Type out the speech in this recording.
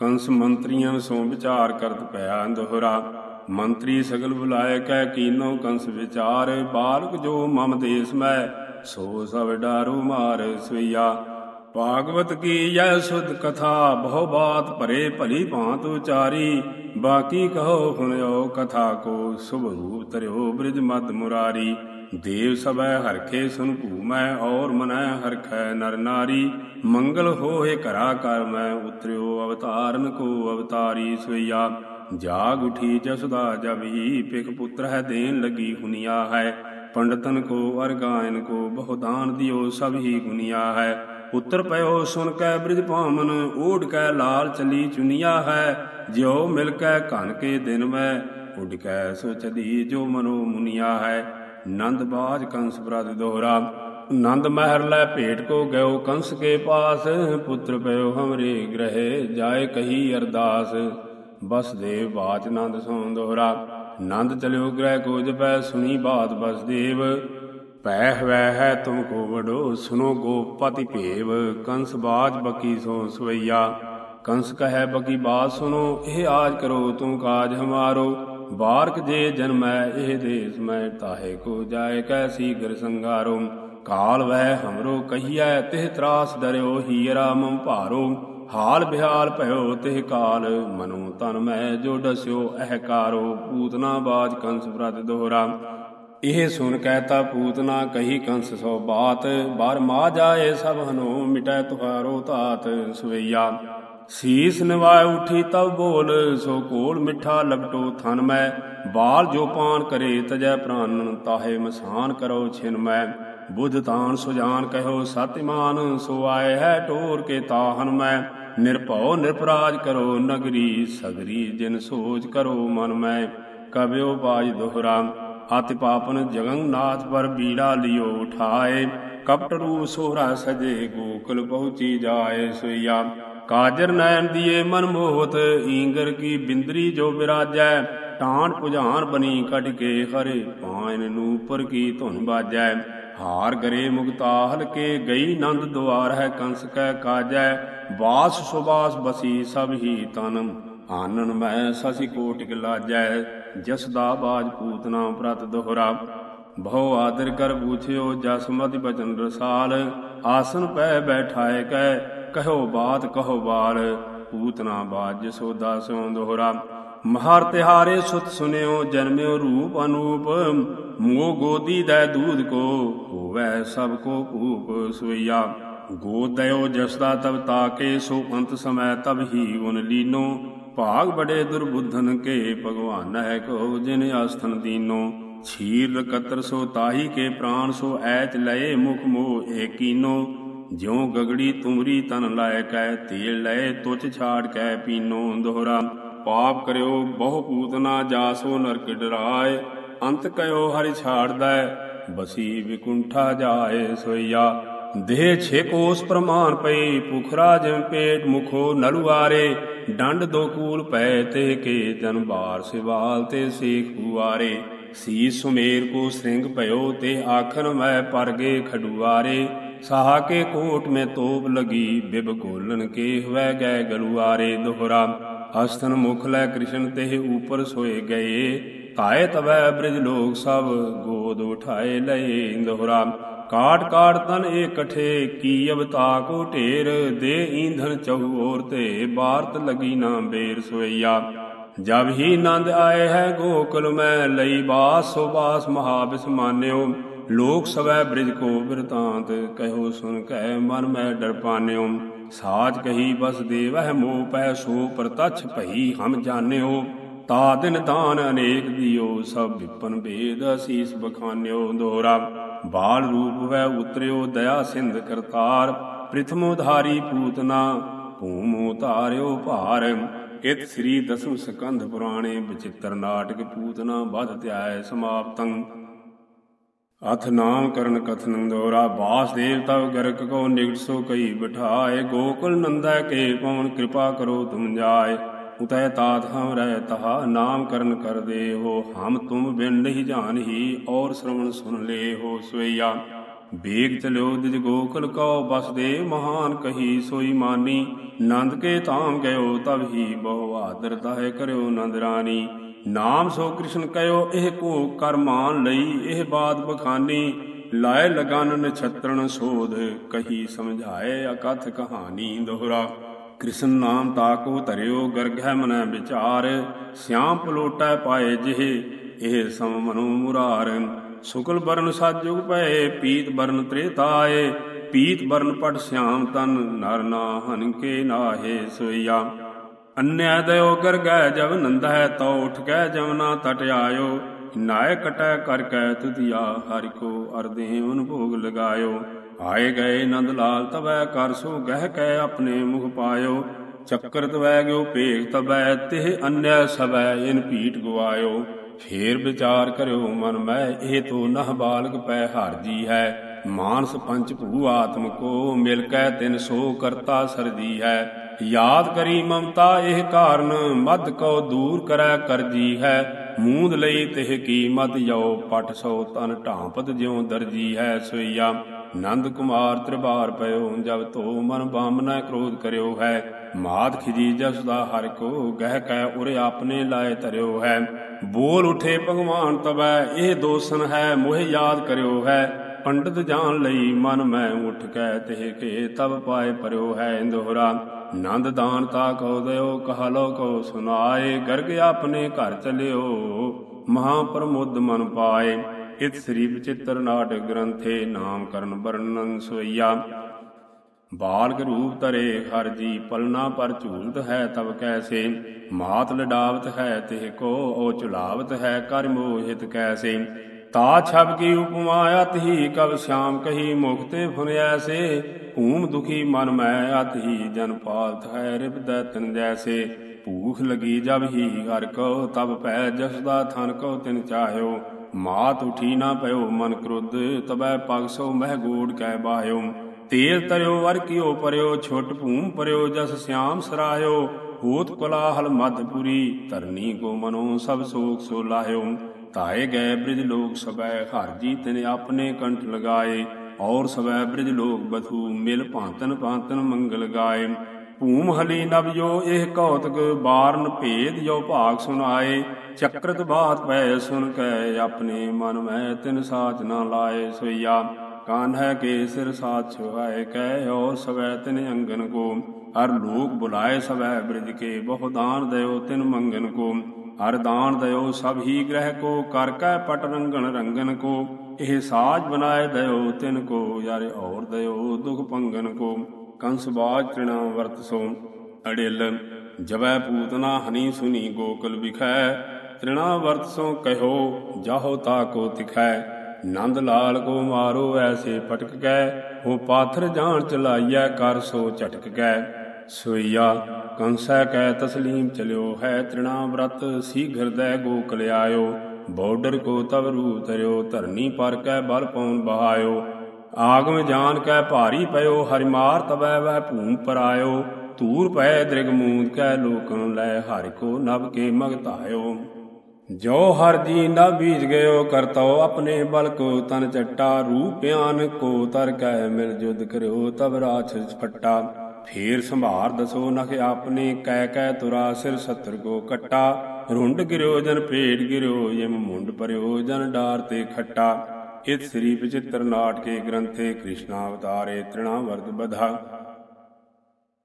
ਕੰਸ ਮੰਤਰੀਆਂ ਸੋ ਵਿਚਾਰ ਕਰਤ ਪਿਆ ਦੋਹਰਾ ਮੰਤਰੀ ਸਗਲ ਬੁਲਾਏ, ਕਹਿ ਕੀਨੋ ਕੰਸ ਵਿਚਾਰ, ਬਾਲਕ ਜੋ ਮਮ ਦੇਸ ਮੈਂ, ਸੋ ਸਭ ਡਾਰੂ ਮਾਰ ਸਵਈਆ। ਭਾਗਵਤ ਕੀ ਜੈ ਸੁਧ ਕਥਾ, ਬਹੁ ਬਾਤ ਭਰੇ ਭਲੀ ਭਾਂਤ ਉਚਾਰੀ। ਬਾਕੀ ਕਹੋ ਸੁਨਿਓ ਕਥਾ ਕੋ ਸੁਭ ਰੂਪ ਤਰਿਓ ਬ੍ਰਿਜ ਮਦ ਮੁਰਾਰੀ। ਦੇਵ ਸਭੈ ਹਰਖੇ ਸੁਨ ਭੂਮੈ ਔਰ ਮਨੈ ਹਰਖੈ ਨਰ ਨਾਰੀ, ਮੰਗਲ ਹੋਏ ਘਰਾ ਕਰ ਮੈਂ ਉਤਰਿਓ ਅਵਤਾਰਨ ਕੋ ਅਵਤਾਰੀ ਸੋਈਆ ਜਾਗ ਉਠੀ ਜਸਦਾ ਜਬ ਹੀ ਪਿਕ ਪੁੱਤਰ ਹੈ ਦੇਣ ਲਗੀ ਹੁਨੀਆ ਹੈ, ਪੰਡਤਨ ਕੋ ਅਰਗਾਇਨ ਕੋ ਬਹੁਦਾਨ ਦਿਓ ਸਭ ਹੀ ਗੁਨੀਆ ਹੈ ਉਤਰ ਪਇਓ ਸੁਨ ਕੈ ਬ੍ਰਿਜ ਭਾਮਨ, ਓਢ ਕੈ ਲਾਲ ਚਲੀ ਚੁਨੀਆ ਹੈ, ਜਿਉ ਮਿਲ ਕੈ ਘਨ ਕੇ ਦਿਨ ਮੈਂ ਉਡ ਕੈ ਸੋ ਚਦੀ ਜੋ ਮਨੋ ਮੁਨੀਆ ਹੈ। ਨੰਦ ਬਾਜ ਕੰਸ ਬ੍ਰਦ ਦੋਹਰਾ। ਨੰਦ ਮਹਿਰ ਲੈ ਭੇਟ ਕੋ ਗਇਓ ਕੰਸ ਕੇ ਪਾਸ, ਪੁੱਤਰ ਪਇਓ ਹਮਰੇ ਗ੍ਰਹਿ, ਜਾਏ ਕਹੀ ਅਰਦਾਸ। ਬਸ ਦੇਵ ਬਾਚ ਨੰਦ ਸੋ ਦੋਹਰਾ। ਨੰਦ ਚਲਿਓ ਗ੍ਰਹਿ ਕੋ ਜਪੈ, ਸੁਣੀ ਬਾਤ ਬਸ ਦੇਵ। ਪੈ ਹਵੈ ਹੈ ਤੁਮ ਕੋ ਵਡੋ ਸੁਨੋ ਗੋਪਤੀ ਭੇਵ। ਕੰਸ ਬਾਜ ਬਕੀ ਸੋ ਸਵਈਆ। ਕੰਸ ਕਹੈ ਬਕੀ ਬਾਤ ਸੁਨੋ ਇਹ ਆਜ ਕਰੋ ਤੂੰ ਕਾਜ ਹਮਾਰੋ। ਬਾਰਕ ਜੇ ਜਨਮੈ ਇਹ ਦੇਸ ਮੈਂ ਤਾਹੇ ਕੋ ਜਾਏ, ਕੈਸੀ ਗਿਰ ਸੰਗਾਰੋ, ਕਾਲ ਵਹਿ ਹਮਰੋ ਕਹੀਐ, ਤਿਹ ਤਰਾਸ ਦਰਿਓ ਹੀਰਾ ਮਮ ਭਾਰੋ, ਹਾਲ ਬਿਹਾਲ ਭਇਓ ਤਿਹ ਕਾਲ, ਮਨੋ ਤਨ ਮੈਂ ਜੋ ਡਸਿਓ ਅਹਕਾਰੋ ਪੂਤਨਾ ਬਾਜ ਕੰਸ ਪ੍ਰਤ ਦੋਹਰਾ। ਇਹ ਸੁਨ ਕਹਿਤਾ ਪੂਤਨਾ ਕਹੀ ਕੰਸ ਸੋ ਬਾਤ, ਬਾਰ ਮਾ ਜਾਏ ਸਭ ਹਨੋ, ਮਿਟੈ ਤੁਹਾਰੋ ਤਾਤ ਸਵਈਆ। ਸੀਸ ਨਿਵਾਇ ਉਠੀ ਤਬ ਬੋਲ, ਸੋ ਕੋਲ ਮਿੱਠਾ ਲਗਟੋ ਥਨ ਮੈਂ। ਬਾਲ ਜੋ ਪਾਨ ਕਰੇ, ਤਜੈ ਪ੍ਰਾਨਨ ਤਾਹੇ ਮਸਾਨ ਕਰੋ ਛਿਨ ਮੈਂ। ਬੁੱਧ ਤਾਨ ਸੁਜਾਨ ਕਹਿਓ ਸਤਿਮਾਨ, ਸੋ ਆਏ ਹੈ ਟੋਰ ਕੇ ਤਾਹਨ ਮੈਂ। ਨਿਰਭਉ ਨਿਰਪਰਾਜ ਕਰੋ ਨਗਰੀ, ਸਗਰੀ ਜਿਨ ਸੋਚ ਕਰੋ ਮਨ ਮੈਂ। ਕਬਿਓ ਬਾਜ ਦੋਹਰਾ, ਅਤਿ ਪਾਪਨ ਜਗੰਨਾਥ ਪਰ ਬੀੜਾ ਲਿਓ ਉਠਾਏ। ਕਪਟ ਰੂਪ ਸੋਹਰਾ ਸਜੇ, ਗੋਕਲ ਪਹੁੰਚੀ ਜਾਏ ਸੋਇਆ ਕਾਜਰ ਨੈਣ ਦੀਏ ਮਨ ਮੋਹਤ, ਈਂਗਰ ਕੀ ਬਿੰਦਰੀ ਜੋ ਬਿਰਾਜੈ। ਟਾਣ ਪੁਝਾਨ ਬਣੀ ਕੱਢ ਕੇ ਹਰੇ ਪਾਇਨ ਨੂੰ ਉੱਪਰ ਕੀ ਧੁਨ ਬਾਜੈ। ਹਾਰ ਗਰੇ ਮੁਕਤਾ ਹਲਕੇ ਗਈ ਨੰਦ ਦੁਆਰ ਹੈ ਕੰਸ ਕੈ ਕਾਜੈ। ਵਾਸ ਸੁਬਾਸ ਬਸੀ ਸਭ ਹੀ ਤਨਮ ਆਨਨ ਮੈਂ ਸਸੀ ਕੋਟਿਕ ਲਾਜੈ। ਜਸ ਦਾ ਬਾਜ ਪੂਤਨਾ ਪ੍ਰਤ ਦੋਹਰਾ। ਬਹੁ ਆਦਰ ਕਰ ਬੂਛਿਓ ਜਸ ਮਤਿ ਬਚਨ ਰਸਾਲ। ਆਸਨ ਪੈ ਬੈਠਾਏ ਕੈ ਕਹੋ ਬਾਤ, ਕਹੋ ਬਾਲ ਪੂਤਨਾ ਬਾਜ ਜਸੋਦਾ ਸਿਉ ਦੋਹਰਾ। ਮਹਰ ਤਿਹਾਰੇ ਸੁਤ ਸੁਨਿਓ, ਜਨਮਿਓ ਰੂਪ ਅਨੂਪ। ਮੋ ਗੋਦੀ ਦੈ ਦੂਧ ਕੋ, ਹੋਵੈ ਸਭ ਕੋ ਭੂਪ ਸਵਈਆ। ਗੋਦ ਦਇਓ ਜਸਦਾ ਤਬ ਤਾਕੇ, ਸੋ ਅੰਤ ਸਮੈ ਤਬ ਹੀ ਉਨ ਲੀਨੋ। ਭਾਗ ਬੜੇ ਦੁਰਬੁੱਧਨ ਕੇ, ਭਗਵਾਨ ਹੈ ਕੋ ਜਿਨ ਆਸਥਨ ਦੀਨੋ। ਛੀਰ ਕਤਰ ਸੋ ਤਾਹੀ ਕੇ ਪ੍ਰਾਨ, ਸੋ ਐਚ ਲਏ ਮੁਖ ਮੋ ਏਕੀਨੋ। ਜਿਉ ਗਗੜੀ ਤੁਮਰੀ ਤਨ ਲਾਇ ਕੈ ਤੇਲ ਲਏ ਤੁਚ ਛਾੜ ਕੈ ਪੀਨੋ ਦੋਹਰਾ। ਪਾਪ ਕਰਿਓ ਬਹੁ ਪੂਤਨਾ ਜਾਸੋ ਨਰਕ ਡਰਾਏ। ਅੰਤ ਕਯੋ ਹਰਿ ਛਾੜਦਾ, ਬਸੀ ਵਿਕੁੰਠਾ ਜਾਏ ਸੋਈਆ। ਦੇਹ ਛੇ ਕੋਸ ਪ੍ਰਮਾਨ ਪਈ, ਪੁਖਰਾ ਜਿਮ ਪੇਟ ਮੁਖੋ ਨਲੁਆਰੇ। ਡੰਡ ਦੋ ਕੂਲ ਪੈ ਤੇ ਕੇ ਜਨ ਬਾਰ ਸਿਵਾਲ ਤੇ ਸੇਖ ਹੁਆਰੇ ਸੀ ਸੁਮੇਰ ਕੋ ਸ੍ਰਿੰਗ ਭਇਓ ਤੇ ਆਖਨ ਮੈਂ ਪਰਗੇ ਖਡੁਆਰੇ। ਸਾਹਾ ਕੇ ਕੋਟ ਮੈਂ ਤੋਪ ਲਗੀ, ਬਿਬ ਗੋਲਨ ਕੇ ਹਵੈ ਗਏ ਗਲੁਆਰੇ ਦੋਹਰਾ। ਅਸਥਨ ਮੁਖ ਲੈ ਕ੍ਰਿਸ਼ਨ ਤੇ ਉਪਰ ਸੋਏ ਗਏ। ਤਾਏ ਤਵੈ ਬ੍ਰਿਜ ਲੋਕ ਸਭ ਗੋਦ ਉਠਾਏ ਲਏ ਦੁਹਰਾ। ਕਾਟ ਕਾਟ ਤਨ ਇਕਠੇ, ਕੀ ਅਵਤਾ ਕੋ ਢੇਰ। ਦੇ ਈਂਧਨ ਚਹੂਰ ਤੇ ਬਾਰਤ ਲਗੀ ਨਾ ਬੇਰ ਸੋਈਆ। ਜਬ ਹੀ ਨੰਦ ਆਏ ਹੈ ਗੋਕਲ ਮੈਂ, ਲਈ ਬਾਸ ਸੋ ਬਾਸ ਮਹਾ ਬਿਸਮਾਨਿਓ ਲੋਕ ਸਵੈ ਬ੍ਰਿਜ ਕੋ ਬਿਰਤਾਂਤ, ਕਹਿਓ ਸੁਨ ਕਹਿ ਮਨ ਮੈਂ ਡਰ ਸਾਚ ਕਹੀ ਬਸ ਦੇਵਹਿ ਮੋਹ ਪੈ ਸੋ ਪ੍ਰਤਛ ਭਈ ਹਮ ਜਾਣਿਓ। ਤਾ ਦਿਨ ਦਾਨ ਅਨੇਕ ਦਿਓ, ਸਭ ਵਿਪਨ ਭੇਦ ਅਸੀਸ ਬਖਾਨਿਓ। ਦੋਹਰਾ, ਬਾਲ ਰੂਪ ਵੈ ਉਤਰਿਓ ਦਇਆ ਸਿੰਧ ਕਰਤਾਰ। ਪ੍ਰਿਥਮੋ ਧਾਰੀ ਪੂਤਨਾ ਭੂਮੋ ਧਾਰਿਓ ਭਾਰ। ਇਤ ਸ੍ਰੀ ਦਸਮ ਸਕੰਧ ਪੁਰਾਣੇ ਬਚਿੱਤਰ ਨਾਟਕ ਪੂਤਨਾ ਬਧ ਧਿਆਏ ਸਮਾਪਤੰ। ਅਥ ਨਾਮ ਕਰਨ ਕਥਨ ਦੋਰਾ ਬਾਸਦੇਵ ਤਵ ਗਰਕ ਕੋ ਨਿਗਟ ਸੋ ਕਈ ਬਿਠਾਏ, ਗੋਕੁਲ ਨੰਦਾ ਕੇ ਪਵਨ ਕਿਰਪਾ ਕਰੋ ਤੁਮ ਜਾਏ। ਉਤੈ ਤਾਤ ਹਮ ਰਹਿ ਤਹਾ, ਨਾਮ ਕਰਨ ਕਰ ਦੇ ਹੋ ਹਮ ਤੁਮ ਬਿਨ ਨਹੀਂ ਜਾਣ ਹੀ ਔਰ ਸ਼ਰਵਣ ਸੁਨ ਲੇ ਹੋ ਸਵਈਆ। ਬੇਗ ਚਲਿਓ ਦਿਜ ਗੋਕਲ ਕਉ ਬਸਦੇ ਮਹਾਨ ਕਹੀ ਸੋਈ ਮਾਨੀ। ਨੰਦ ਕੇ ਧਾਮ ਗਇਓ ਤਬ ਹੀ ਬਹੁ ਆਦਰ ਦਾਇ ਕਰਿਓ ਨੰਦ ਰਾਣੀ ਨਾਮ ਸੋ ਕ੍ਰਿਸ਼ਨ ਕਹਿਓ ਇਹ ਕੋ ਕਰਮਾਨ ਲਈ, ਇਹ ਬਾਤ ਬਖਾਨੀ ਲਾਏ ਲਗਨ ਨਛਤਰਣ ਸੋਧ, ਕਹੀ ਸਮਝਾਏ ਅਕਥ ਕਹਾਣੀ ਦੋਹਰਾ। ਕ੍ਰਿਸ਼ਨ ਨਾਮ ਤਾਕੋ ਧਰਿਓ, ਗਰਗਹਿ ਮਨੈ ਵਿਚਾਰ ਸਿਆਮ ਪਲੋਟੈ ਪਾਏ ਜਿਹੇ, ਇਹ ਸਮ ਮਨੋ ਮੁਰਾਰ। ਸੁਕਲ ਬਰਨ ਸਾਜੁਗ ਪਏ ਪੀਤ ਬਰਨ ਤ੍ਰੇਤਾਏ, ਪੀਤ ਬਰਨ ਪਟ ਸਿਆਮ ਤਨ, ਨਰ ਨਾ ਹਨ ਕੇ ਨਾਹੇ ਸੋਇਆ ਅੰਨਿਆ ਦਇਓ ਗਰਗੈ ਜਬ ਨੰਦੈ ਤਉ ਉਠ ਕੈ ਜਮਨਾ ਤਟ ਆਇਓ। ਨਾਇ ਕਟੈ ਕਰ ਕੈ ਤੁਧਿਆ, ਹਰਿ ਕੋ ਅਰਦੇ ਉਨ ਭੋਗ ਲਗਾਇਓ। ਆਏ ਗਏ ਨੰਦ ਲਾਲ ਤਵੈ ਕਰ ਸੋ ਗਹਿ ਕੈ ਆਪਣੇ ਮੁਖ ਪਾਇਓ। ਚੱਕਰ ਤਵੈ ਗਿਓ ਭੇਖ ਤਵੈ, ਤਿਹ ਅੰਨਿਆ ਸਵੈ ਇਨ ਪੀਟ ਗਵਾਇਓ। ਫੇਰ ਵਿਚਾਰ ਕਰਿਓ ਮਨ ਮੈਂ, ਇਹ ਤੋ ਨਹ ਬਾਲਕ ਪੈ ਹਰਜੀ ਹੈ। ਮਾਨਸ ਪੰਚ ਭੂ ਆਤਮ ਕੋ ਮਿਲ ਕੈ ਤਿਨ ਸੋ ਕਰਤਾ ਸਰਜੀ ਹੈ। ਯਾਦ ਕਰੀ ਮਮਤਾ ਇਹ ਕਾਰਨ ਮਦ ਕੋ ਦੂਰ ਕਰੈ ਕਰਜੀ ਹੈ। ਮੂੰਦ ਲਈ ਤਿਹ ਕੀ ਮਦ ਯੋ ਪਟ ਸੋ ਤਨ ਢਾਂਪਤ ਜਿਉ ਦਰਜੀ ਹੈ ਸੋਈਆ ਨੰਦ ਕੁਮਾਰ ਤ੍ਰਿਬਾਰ ਪਇਓ, ਜਬ ਤੋ ਮਨ ਬਾਮਨਾ ਕ੍ਰੋਧ ਕਰਿਓ ਹੈ। ਮਾਤ ਖਿਜੀ ਜਸ ਦਾ ਹਰ ਕੋ, ਗਹਿ ਕੈ ਉਰੇ ਆਪਨੇ ਲਾਏ ਧਰਿਓ ਹੈ। ਬੋਲ ਉਠੇ ਭਗਵਾਨ ਤਬੈ ਇਹ ਦੋਸਨ ਹੈ, ਮੋਹਿ ਯਾਦ ਕਰਿਓ ਹੈ। ਪੰਡਤ ਜਾਣ ਲਈ ਮਨ ਮੈਂ ਉਠ ਕੈ ਤਿਹ ਕੇ ਤਬ ਪਾਏ ਪਰਿਓ ਹੈ ਇੰਦੋਹਰਾ। ਨੰਦ ਦਾਨ ਤਾ ਕਉ ਦਇਓ ਕਹ ਲੋ ਕਉ ਸੁਨਾਏ, ਗਰਗ ਆਪਣੇ ਘਰ ਚਲਿਓ ਮਹਾ ਪ੍ਰਮੁੱਧ ਮਨ ਪਾਏ। ਇਤ ਸ੍ਰੀ ਵਿਚਿਤ੍ਰ ਨਾਟਕ ਗ੍ਰੰਥੇ ਨਾਮ ਕਰਨ ਵਰਣਨ ਸੋਈਆ। ਬਾਲਕ ਰੂਪ ਧਰੇ, ਹਰ ਜੀ ਪਲਨਾ ਪਰ ਝੂਲਤ ਹੈ ਤਬ ਕੈਸੇ। ਮਾਤ ਲਡਾਵਤ ਹੈ ਤਿਹ ਕੋ ਓ ਚੁਲਾਵਤ ਹੈ ਕਰ ਮੋਹਿਤ ਕੈਸੇ। ਤਾ ਛਬ ਕੀ ਉਪਮਾ ਅਤ ਹੀ ਕਬ ਸ਼ਾਮ ਕਹੀ ਮੁਖਤੇ ਫੁਨਿਆ ਸੇ ਭੂਮ ਦੁਖੀ ਮਨ ਮੈਂ ਅਤ ਹੀ ਜਨ ਪਾਲਤ ਹੈ ਰਿਪਦੈ ਤਨ ਜੈਸੇ। ਭੂਖ ਲਗੀ ਜਬ ਹੀ ਹਰ ਕੋ ਤਬ ਪੈ ਜਸ ਥਨ ਕੋ ਤਿਨ ਚਾਹਿਓ। ਮਾਤ ਉਠੀ ਨਾ ਪਇਓ ਮਨ ਕ੍ਰੁੱਧ, ਤਬੈ ਪਗ ਸੋ ਮਹਿ ਗੋੜ ਕੈ ਬਾਹਿਓ। ਤੇਲ ਤਰਿਓ ਵਰ ਕਿਓ ਪਰਿਓ, ਛੁੱਟ ਭੂਮ ਪਰਿਓ ਜਸ ਸਿਆਮ ਸਰਾਇਓ ਹੋਤ ਕੋਲਾਹਲ ਮਧਪੁਰੀ ਧਰਨੀ ਕੋ ਮਨੋ ਸਭ ਸੋਖ ਸੋ ਲਾਹਿਓ। ਧਾਏ ਗਏ ਬ੍ਰਿਜ ਲੋਕ ਸਬੈ ਹਰ ਜੀ ਤਿਨ ਆਪਣੇ ਕੰਠ ਲਗਾਏ, ਔਰ ਸਵੈ ਬ੍ਰਿਜ ਲੋਕ ਬਥੂ ਮਿਲ ਭਾਂਤਨ ਭਾਂਤਨ ਮੰਗਲ ਗਾਏ। ਭੂਮ ਹਲੀ ਨਬ ਜੋ ਇਹ ਕੌਤਕ, ਬਾਰਨ ਭੇਦ ਜੋ ਭਾਗ ਸੁਨਾਏ ਚੱਕਰਤ ਬਾਤ ਪੈ ਸੁਨ ਕੈ ਆਪਣੇ ਮਨ ਮੈਂ ਤਿਨ ਸਾਚ ਨਾ ਲਾਏ ਸੋਇਆ ਕਾਨ ਹੈ ਕੇ ਸਿਰ ਸਾਥ ਛੁਹਾਏ ਕੈ, ਔਰ ਸਵੈ ਤਿਨ ਅੰਗਨ ਕੋ। ਹਰ ਲੋਕ ਬੁਲਾਏ ਸਵੈ ਬ੍ਰਿਜ ਕੇ, ਬਹੁ ਦਾਨ ਦਇਓ ਤਿਨ ਮੰਗਨ ਕੋ। ਹਰ ਦਾਨ ਦਇਓ ਸਭ ਹੀ ਗ੍ਰਹਿ ਕੋ, ਕਰ ਕੈ ਪਟ ਰੰਗਣ ਰੰਗਨ ਕੋ। ਇਹ ਸਾਜ ਬਨਾਏ ਦਇਓ ਤਿਨ ਕੋ, ਯਾਰ ਔਰ ਦਇਓ ਦੁਖ ਪੰਗਨ ਕੋ। ਕੰਸ ਬਾਜ ਤ੍ਰਿਣਾ ਵਰਤ ਸੋ, ਅੜਿਲ ਜਵੈ ਪੂਤਨਾ ਹਨੀ ਸੁਨੀ ਗੋਕਲ ਵਿਖੈ। ਤ੍ਰਿਣਾ ਵਰਤ ਸੋ ਕਹਿਓ, ਜਾਹੋ ਤਾ ਕੋ ਤਿਖੈ। ਨੰਦ ਲਾਲ ਕੋ ਮਾਰੋ ਐਸੇ ਪਟਕ ਗੈ ਹੋ ਪਾਥਰ ਜਾਣ ਚਲਾਈਐ, ਕਰ ਸੋ ਝਟਕ ਗੈ ਸੋਈਆ, ਕੰਸੈ ਕੈ ਤਸਲੀਮ ਚਲਿਓ, ਹੈ ਤ੍ਰਿਣਾ ਵਰਤ ਸੀ ਘਰਦੈ ਗੋਕਲ ਆਇਓ। ਬੋਰਡਰ ਕੋ ਤਵ ਰੂ ਤਰਿਓ ਧਰਨੀ ਪਰ ਕੈ ਬਲ ਪਉਨ ਬਹਾਇਓ। ਆਗਮ ਜਾਨ ਕੈ ਭਾਰੀ ਪਇਓ, ਹਰਿਮਾਰ ਮਾਰ ਤਬੈ ਵਹਿ ਭੂਮ ਪਰਾਇਓ। ਧੂਰ ਪੈ ਦ੍ਰਿਗ ਮੂੰਦ ਕੈ ਲੋਕਨ ਲੈ, ਹਰਿ ਕੋ ਨਭ ਕੇ ਮਗਤਾਇਓ। ਜੋ ਹਰ ਜੀ ਨਾ ਬੀਜ ਗਇਓ, ਕਰਤਉ ਆਪਣੇ ਬਲ ਕੋ ਤਨ ਚੱਟਾ। ਰੂਪਿਆਨ ਕੋ ਤਰ ਕੈ ਮਿਲ ਜੁਦ ਕਰਿਓ ਤਬ ਰਾਛ ਫੱਟਾ। ਫੇਰ ਸੰਭਾਰ ਦਸੋ ਨਖ ਆਪਨੇ ਕੈ ਕੈ ਤੁਰਾ ਸਿਰ ਸਤਰ ਕੋ ਕੱਟਾ। ਰੁੰਡ ਗਿਰਿਓ ਜਨ, ਭੇਡ ਗਿਰਿਓ ਯਮ, ਮੁੰਡ ਪਰਿਓ ਜਨ, ਡਾਰ ਤੇ ਖੱਟਾ। ਇਤ ਸ੍ਰੀ ਵਿਚਿਤ੍ਰ ਨਾਟਕੇ ਗ੍ਰੰਥੇ ਕ੍ਰਿਸ਼ਨਾ ਅਵਤਾਰੇ ਤ੍ਰਿਣਾ ਬਧਾ।